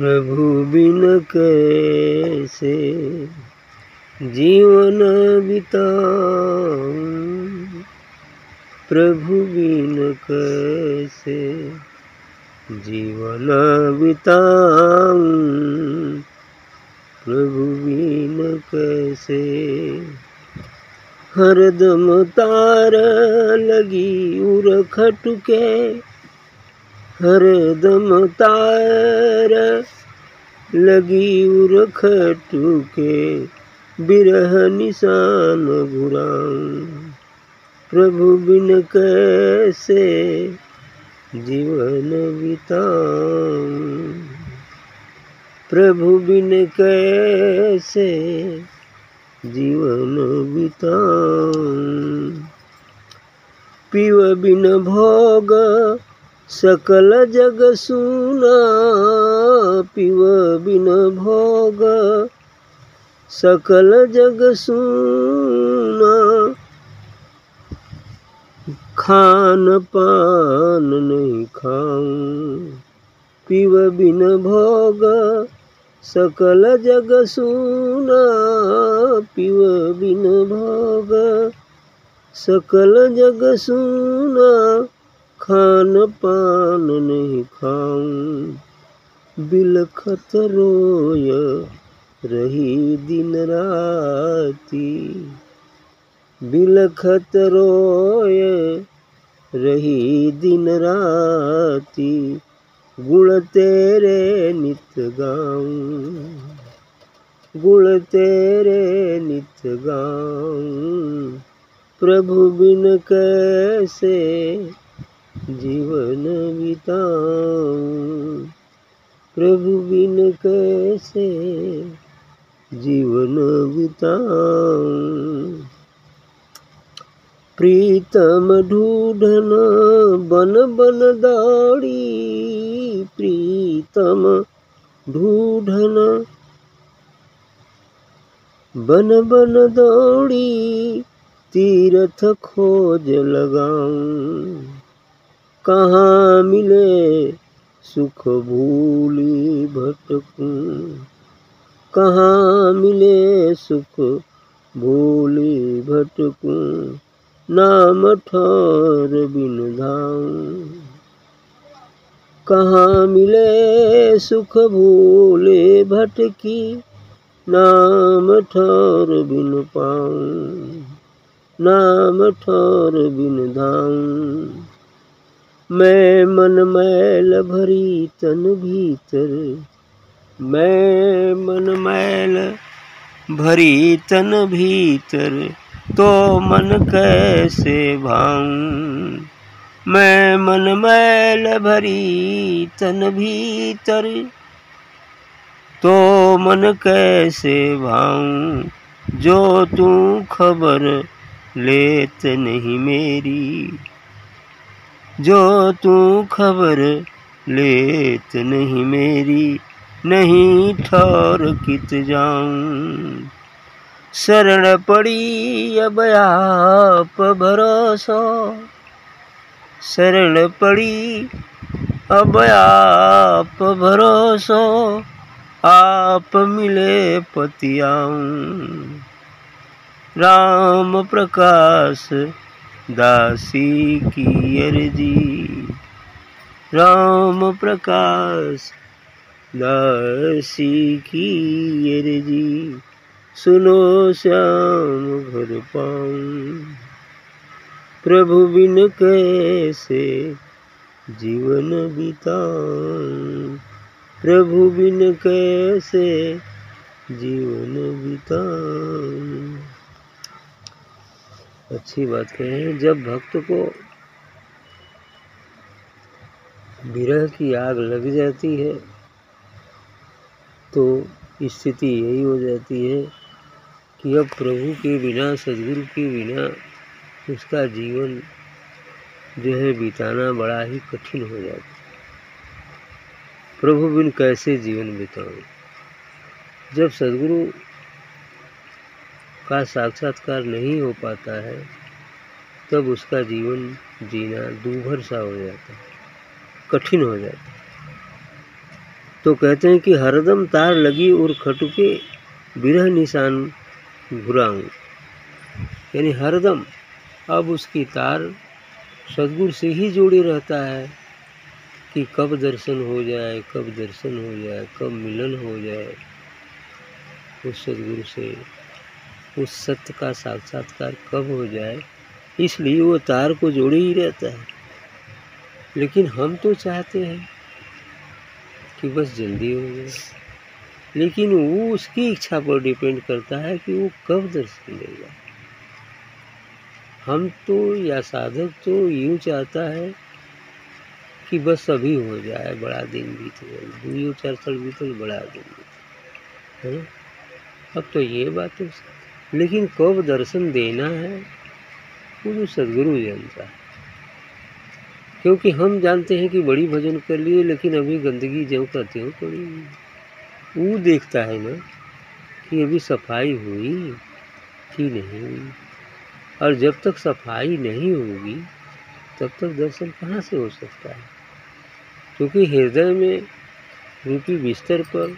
प्रभु बिन कैसे जीवन बिताऊं? प्रभु बिन कैसे जीवन बिताऊं? प्रभु बिन कैसे हरदम तार लगी उर खटुके हरदम तार लगी उर खटुके बिरह निशान घुराऊं प्रभु बिन कैसे जीवन बिताऊं? प्रभु बिन कैसे जीवन बिताऊं? पीव बिन भोग सकल जग सुना पीव बिन भोग। सकल जग सुना खान पान नहीं खाऊं, पीव बिन भोग। सकल जग सुना पीव बिन भोग। सकल जग सुना खान पान नहीं खाऊं। बिलखत रोय रही दिन राती। बिलखत रोय रही दिन राती। गुण तेरे नित गाऊं। गुण तेरे नित गाऊं। प्रभु बिन कैसे जीवन बिताऊं। प्रभु बिन कैसे जीवन बिताऊं? प्रीतम ढूढ़न बन बन दौड़ी। प्रीतम ढूढ़न बन बन दौड़ी। तीर्थ खोज लगाऊँ। कहाँ मिले सुख भूली भटकूं? कहाँ मिले सुख भूली भटकूं? नाम ठौर बिन धाऊं। कहाँ मिले सुख भूले भटकी? नाम ठौर बिन पाऊँ। नाम ठौर बिन धाऊं। मैं मन मैल भरी तन भीतर, मैं मन मैल भरी तन भीतर तो मन कैसे भाऊं? मैं मन मैल भरी तन भीतर तो मन कैसे भाऊं? जो तू खबर लेत नहीं मेरी जो तू खबर लेत नहीं मेरी, नहीं ठौर कित जाऊँ। शरण पड़ी अब आप भरोसो, शरण पड़ी अब आप भरोसो, आप मिले पतियाऊं। राम प्रकाश दासी की अर्जी राम प्रकाश, दासी की अर्जी सुनो श्याम घर पाऊँ। प्रभु बिन कैसे जीवन बिताऊं? प्रभु बिन कैसे जीवन बिताऊं? अच्छी बात कहें जब भक्त को विरह की आग लग जाती है तो स्थिति यही हो जाती है कि अब प्रभु के बिना, सदगुरु के बिना उसका जीवन जो है बिताना बड़ा ही कठिन हो जाता है। प्रभु बिन कैसे जीवन बिताऊं? जब सदगुरु का साक्षात्कार नहीं हो पाता है, तब उसका जीवन जीना दूभर सा हो जाता है, कठिन हो जाता है। तो कहते हैं कि हरदम तार लगी और खटुके बिरह निशान घुराऊँ। यानी हरदम, अब उसकी तार सदगुरु से ही जोड़े रहता है कि कब दर्शन हो जाए, कब दर्शन हो जाए, कब मिलन हो जाए, उस सदगुरु से उस सत्य का साक्षात्कार कब हो जाए? इसलिए वो तार को जोड़े ही रहता है। लेकिन हम तो चाहते हैं कि बस जल्दी हो जाए। लेकिन वो उसकी इच्छा पर डिपेंड करता है कि वो कब दर्शन देगा हम तो या साधक तो यूँ चाहता है कि बस अभी हो जाए, बड़ा दिन बीत गया। दो चार साल बीतल बड़ा दिन बीत है अब तो ये बात है। लेकिन कब दर्शन देना है, वो तो सदगुरु जानता है। क्योंकि हम जानते हैं कि बड़ी भजन कर लिए, लेकिन अभी गंदगी जो करते हो पड़ी। वो देखता है ना कि अभी सफ़ाई हुई कि नहीं हुई। और जब तक सफ़ाई नहीं होगी, तब तक दर्शन कहाँ से हो सकता है? क्योंकि हृदय में रूपी बिस्तर पर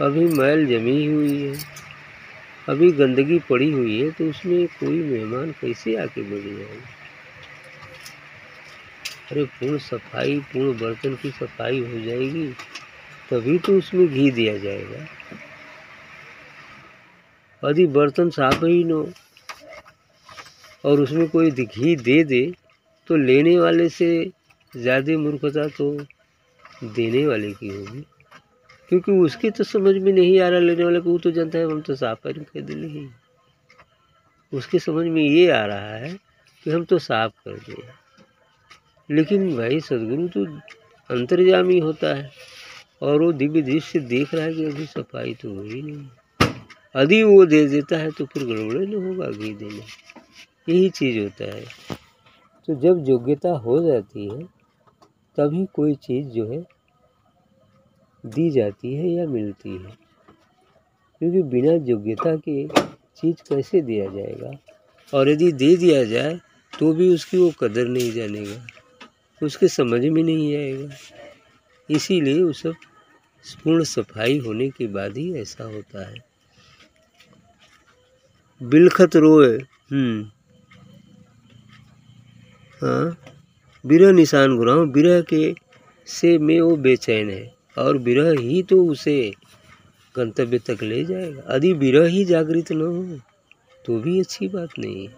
अभी मैल जमी हुई है। अभी गंदगी पड़ी हुई है तो उसमें कोई मेहमान कैसे आके बैठ जाएगा अरे, पूर्ण सफ़ाई, पूर्ण बर्तन की सफ़ाई हो जाएगी, तभी तो उसमें घी दिया जाएगा। यदि बर्तन साफ़ ही न। हो और उसमें कोई घी दे दे तो लेने वाले से ज़्यादा मूर्खता तो देने वाले की होगी। क्योंकि उसकी तो समझ में नहीं आ रहा, लेने वाले को, वो तो जानता है, हम तो साफ़ पैर खरीद ही उसके समझ में ये आ रहा है कि हम तो साफ़ कर दें लेकिन भाई सदगुरु तो अंतर्जामी होता है, और वो दिव्य दृश्य देख रहा है कि अभी सफ़ाई तो हुई नहीं। यदि वो दे देता है तो फिर गड़बड़े नहीं होगा घी देने यही चीज़ होता है। तो जब योग्यता हो जाती है, तभी कोई चीज़ जो है दी जाती है या मिलती है? क्योंकि बिना योग्यता के चीज़ कैसे दिया जाएगा? और यदि दे दिया जाए तो भी उसकी वो कदर नहीं जानेगा। उसके समझ में नहीं आएगा। इसीलिए वो सब पूर्ण सफ़ाई होने के बाद ही ऐसा होता है। बिलखत रोए हम्म। हाँ बिरह निशान गुराम बिरह के से में वो बेचैन है। और विरह ही तो उसे गंतव्य तक ले जाएगा। यदि विरह ही जागृत न हो तो भी अच्छी बात नहीं है।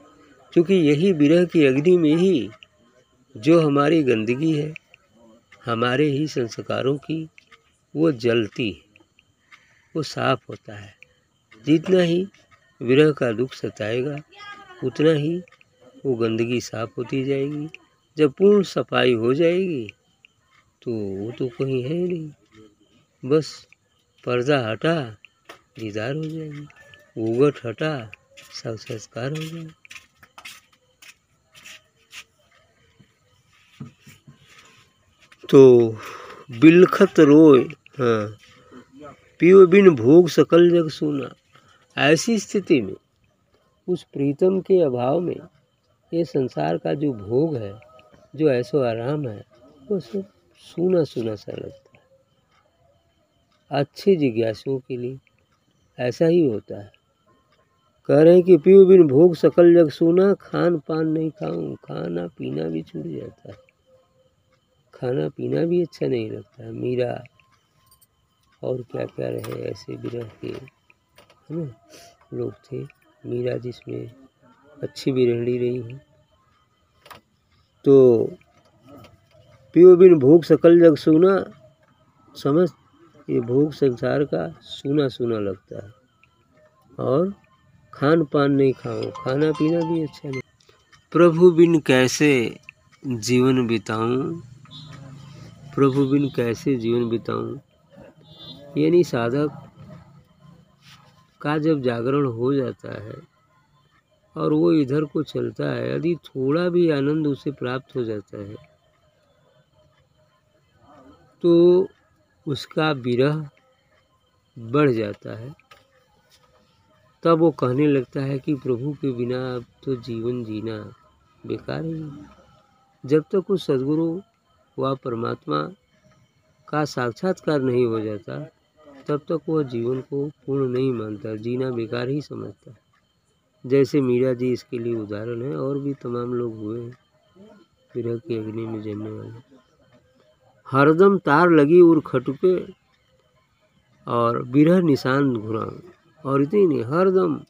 क्योंकि यही विरह की अग्नि में ही जो हमारी गंदगी है, हमारे ही संस्कारों की, वो जलती है, वो साफ़ होता है। जितना ही विरह का दुख सताएगा, उतना ही वो गंदगी साफ़ होती जाएगी। जब पूर्ण सफ़ाई हो जाएगी तो वो तो कहीं है ही नहीं। बस पर्दा हटा, दीदार हो जाएगी। उगट हटा साक्षात्कार हो जाए तो बिलखत रोय हाँ पियो बिन भोग सकल जग सुना। ऐसी स्थिति में, उस प्रीतम के अभाव में, ये संसार का जो भोग है, जो ऐसो आराम है, वो सब सूना सूना सा लगता अच्छे जिज्ञासुओं के लिए। ऐसा ही होता है। कह रहे हैं कि पियो बिन भोग सकल जग सोना, खान पान नहीं खाऊं, खाना पीना भी छूट जाता है। खाना पीना भी अच्छा नहीं लगता है। मीरा और क्या क्या रहे ऐसे भी के, है ना? लोग थे। मीरा जिसमें अच्छी बिरहड़ी रही है। तो पियो बिन भोग सकल जग सोना समझ ये भोग संसार का सूना सूना लगता है। और खान पान नहीं खाओ खाना पीना भी अच्छा नहीं। प्रभु बिन कैसे जीवन बिताऊं? प्रभु बिन कैसे जीवन बिताऊं? यानी साधक का जब जागरण हो जाता है और वो इधर को चलता है, यदि थोड़ा भी आनंद उसे प्राप्त हो जाता है तो उसका विरह बढ़ जाता है। तब वो कहने लगता है कि प्रभु के बिना अब तो जीवन जीना बेकार ही। जब तक उस सदगुरु व परमात्मा का साक्षात्कार नहीं हो जाता, तब तक वह जीवन को पूर्ण नहीं मानता, जीना बेकार ही समझता है। जैसे मीरा जी इसके लिए उदाहरण है, और भी तमाम लोग हुए हैं, विरह की अग्नि में जलने वाले। हरदम तार लगी उर खटुके और बिरह निशान घुरा और इतनी नहीं, हरदम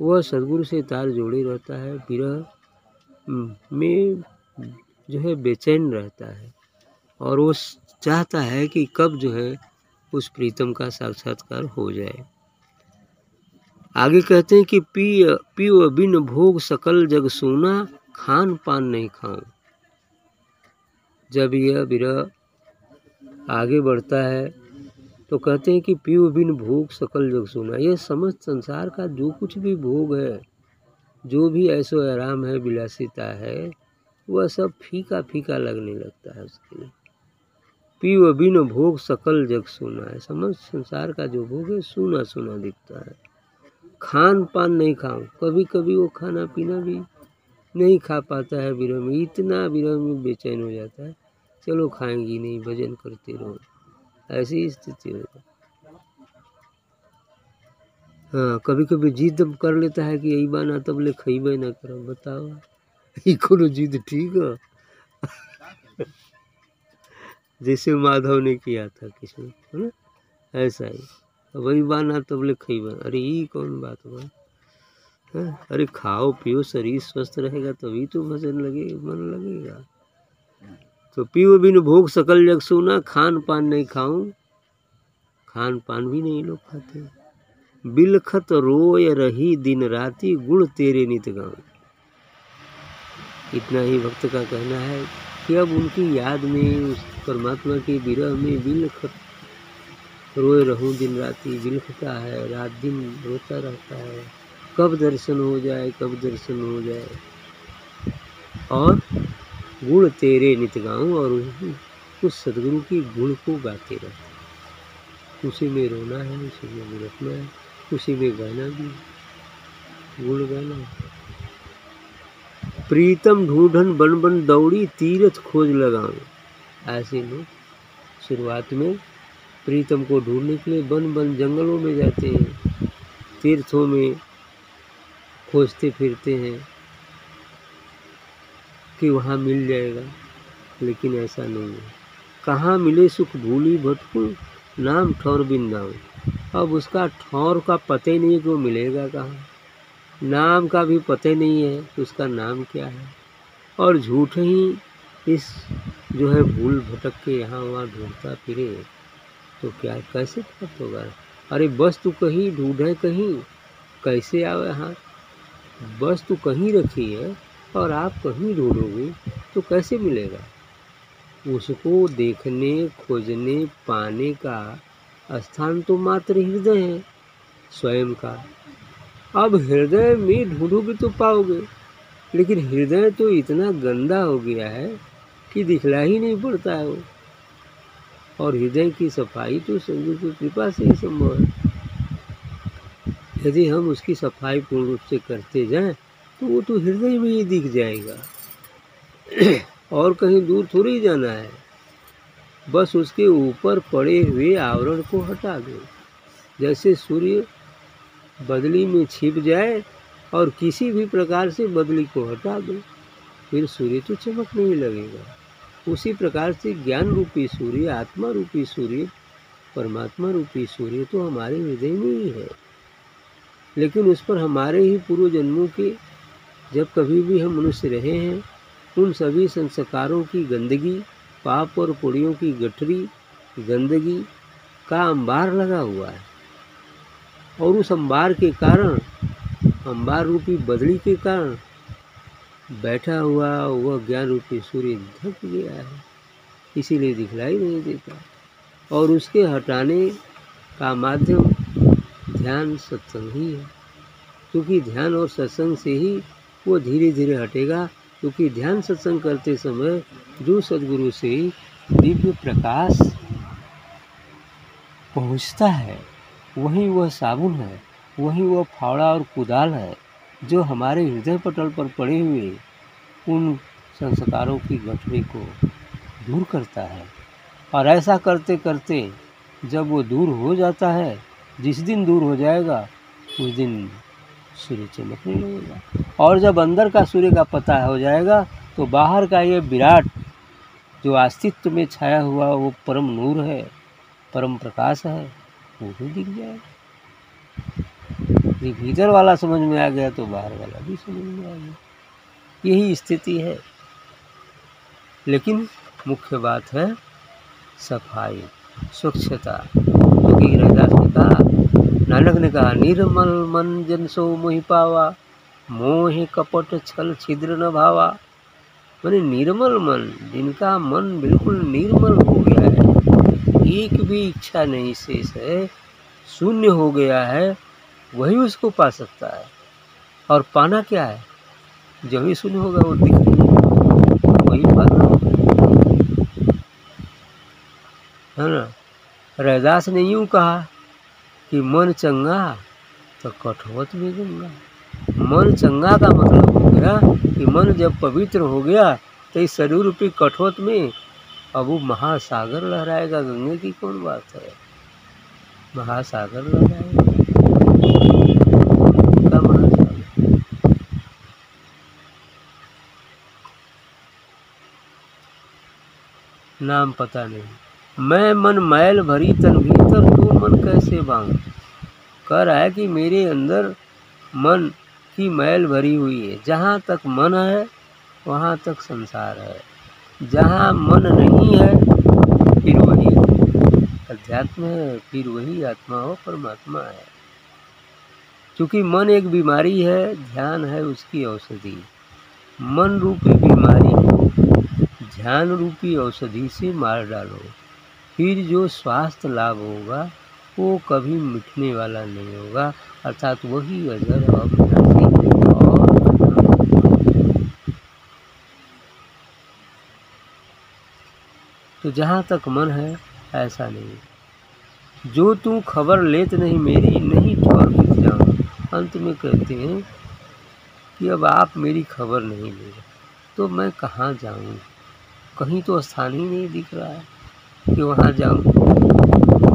वह सदगुरु से तार जोड़े रहता है विरह में जो है बेचैन रहता है। और वो चाहता है कि कब जो है उस प्रीतम का साक्षात्कार हो जाए। आगे कहते हैं कि पी पी बिन भोग सकल जग सोना, खान पान नहीं खाऊं। जब यह विरह आगे बढ़ता है तो कहते हैं कि पीव बिन भोग सकल जग सोना। यह समस्त संसार का जो कुछ भी भोग है, जो भी ऐसो आराम है, विलासिता है, वह सब फीका फीका लगने लगता है उसके लिए। पीव बिन भोग सकल जग सोना है। समस्त संसार का जो भोग है सोना सोना दिखता है। खान पान नहीं खाऊं। कभी कभी वो खाना पीना भी नहीं खा पाता है विरह इतना विरह बेचैन हो जाता है। चलो खाएँगी नहीं भजन करते रहो। ऐसी स्थिति हो जाती हाँ। कभी कभी जिद कर लेता है कि यही बाना तब ले खइबे ना करो बताओ। ये कोनो जिद ठीक है? जैसे माधव ने किया था किसी है ना? ऐसा ही। वही बाना तब ले खइबे अरे ये कौन बात बा हाँ, अरे खाओ, पियो, शरीर स्वस्थ रहेगा, तभी तो भजन लगे, मन लगेगा। तो पियो बिन भोग, सकल जग सोना, खान पान नहीं खाऊं। खान पान भी नहीं लोग खाते। बिलखत रोय रही दिन राती, गुण तेरे नित गाँव इतना ही भक्त का कहना है कि अब उनकी याद में, उस परमात्मा के विरह में बिलखत रोए रहूँ दिन राती। बिलखता है, रात दिन रोता रहता है। कब दर्शन हो जाए, कब दर्शन हो जाए। और गुण तेरे नित गाऊँ और उस सदगुरु की गुण को गाते रहो। उसी में रोना है, उसी में बिलखना है, उसी में गाना भी गुण गाना प्रीतम ढूंढन बन बन दौड़ी, तीरथ खोज लगाऊँ। ऐसे लोग शुरुआत में प्रीतम को ढूँढने के लिए बन बन जंगलों में जाते हैं, तीर्थों में खोजते फिरते हैं कि वहाँ मिल जाएगा, लेकिन ऐसा नहीं है। कहाँ मिले सुख भूली भटकू नाम ठौर बिंदाऊँ अब उसका ठौर का पता ही नहीं कि वो मिलेगा कहाँ। नाम का भी पता नहीं है कि उसका नाम क्या है। और झूठ ही इस जो है भूल भटक के यहाँ वहाँ ढूंढता फिरे तो क्या, कैसे प्राप्त होगा? अरे बस तू कहीं ढूंढे कहीं, कैसे आवे यहाँ बस तू कहीं रखी है और आप कहीं ढूंढोगे तो कैसे मिलेगा? उसको देखने, खोजने, पाने का स्थान तो मात्र हृदय है, स्वयं का। अब हृदय में ढूंढोगे तो पाओगे, लेकिन हृदय तो इतना गंदा हो गया है कि दिखला ही नहीं पड़ता है वो। और हृदय की सफ़ाई तो सदगुरु की कृपा से ही संभव है। यदि हम उसकी सफ़ाई पूर्ण रूप से करते जाएँ तो वो तो हृदय में ही दिख जाएगा। और कहीं दूर थोड़ी जाना है। बस उसके ऊपर पड़े हुए आवरण को हटा दो। जैसे सूर्य बदली में छिप जाए और किसी भी प्रकार से बदली को हटा दो, फिर सूर्य तो चमकने ही लगेगा। उसी प्रकार से ज्ञान रूपी सूर्य आत्मा रूपी सूर्य परमात्मा रूपी सूर्य तो हमारे हृदय में ही है। लेकिन उस पर हमारे ही पूर्व जन्मों के जब कभी भी हम मनुष्य रहे हैं, उन सभी संस्कारों की गंदगी, पाप और पुड़ियों की गठरी, गंदगी का अंबार लगा हुआ है। और उस अंबार के कारण, अंबार रूपी बदली के कारण, बैठा हुआ वह ज्ञान रूपी सूर्य ढक गया है। इसीलिए दिखलाई नहीं देता। और उसके हटाने का माध्यम ध्यान सत्संग ही है। क्योंकि ध्यान और सत्संग से ही वो धीरे धीरे हटेगा, क्योंकि ध्यान सत्संग करते समय जो सदगुरु से दिव्य प्रकाश पहुँचता है, वही वह साबुन है, वही वह फावड़ा और कुदाल है, जो हमारे हृदय पटल पर पड़े हुए उन संस्कारों की गठरी को दूर करता है। और ऐसा करते करते जब वो दूर हो जाता है जिस दिन दूर हो जाएगा, उस दिन सूर्य चमकने लगेगा। और जब अंदर का सूर्य का पता हो जाएगा तो बाहर का ये विराट जो अस्तित्व में छाया हुआ, वो परम नूर है, परम प्रकाश है, वो भी दिख जाएगा। भीतर वाला समझ में आ गया तो बाहर वाला भी समझ में आ गया। यही स्थिति है। लेकिन मुख्य बात है सफ़ाई, स्वच्छता। क्योंकि रविदास ने कहा नानक ने कहा निर्मल मन जन सो मोहि पावा, मोह कपट छल छिद्र न भावा। मैंने निर्मल मन, जिनका मन बिल्कुल निर्मल हो गया है, एक भी इच्छा नहीं शेष है, शून्य हो गया है, वही उसको पा सकता है। और पाना क्या है? जब भी शून्य होगा, वो दिख वही पाना है ना रैदास ने यूँ कहा कि मन चंगा तो कठोत भी गंगा। मन चंगा का मतलब हो गया कि मन जब पवित्र हो गया तो इस शरीर रूपी कठोत में अब वो महासागर लहराएगा। गंगे की कौन बात है? महासागर लहराएगा। नाम पता नहीं। मैं मन मैल भरी तन भीतर, तू मन कैसे बांग? कह रहा है कि मेरे अंदर मन की मैल भरी हुई है। जहाँ तक मन है, वहाँ तक संसार है। जहाँ मन नहीं है, फिर वही अध्यात्म है, फिर वही आत्मा हो परमात्मा है। क्योंकि मन एक बीमारी है, ध्यान है उसकी औषधि। मन रूपी बीमारी को ध्यान रूपी औषधि से मार डालो। फिर जो स्वास्थ्य लाभ होगा, वो कभी मिटने वाला नहीं होगा। अर्थात वही अजर और तो जहाँ तक मन है, ऐसा नहीं। जो तू खबर लेत नहीं, मेरी नहीं ठौर कित जाऊँ। अंत में कहते हैं कि अब आप मेरी खबर नहीं ले तो मैं कहाँ जाऊँ? कहीं तो स्थान ही नहीं दिख रहा है। कि वहाँ जाऊँ।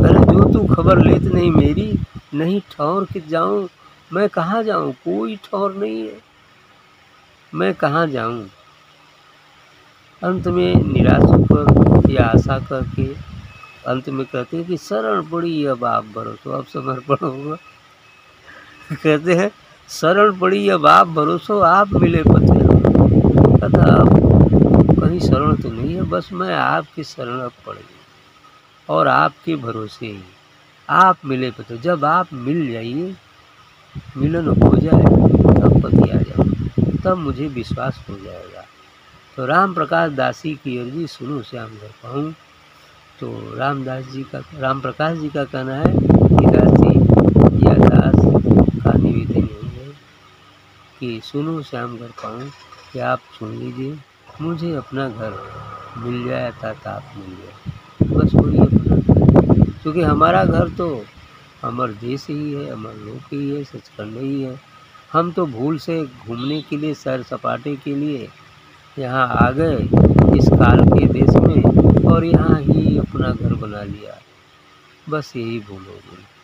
अरे जो तू खबर लेत नहीं मेरी, नहीं ठौर कित जाऊँ, मैं कहाँ जाऊँ? कोई ठौर नहीं है। मैं कहाँ जाऊँ? अंत में निराश होकर या आशा करके अंत में कहते हैं कि शरण पड़ी, अब आप भरोसो अब समर्पण होगा। कहते हैं, शरण पड़ी, अब आप भरोसो आप मिले पते कहता अब कहीं शरण तो नहीं है, बस मैं आपकी शरण अब पड़ गई और आपके भरोसे। ही आप मिले पते जब आप मिल जाइए, मिलन हो जाए, तब पति आ जाओ, तब मुझे विश्वास हो जाएगा। तो राम प्रकाश दासी की अर्जी सुनो श्याम घर पाऊँ तो रामदास जी का राम प्रकाश जी का कहना है कि दासी, या दास का निवेदन यही है कि सुनो श्याम घर पाऊँ कि आप सुन लीजिए, मुझे अपना घर मिल जाए अर्थात आप मिल जाए। बस वही क्योंकि हमारा घर तो अमर देश ही है, अमर लोक ही है, सचखंड ही है। हम तो भूल से घूमने के लिए, सैर सपाटे के लिए यहाँ आ गए, इस काल के देश में, और यहाँ ही अपना घर बना लिया। बस यही भूलोगे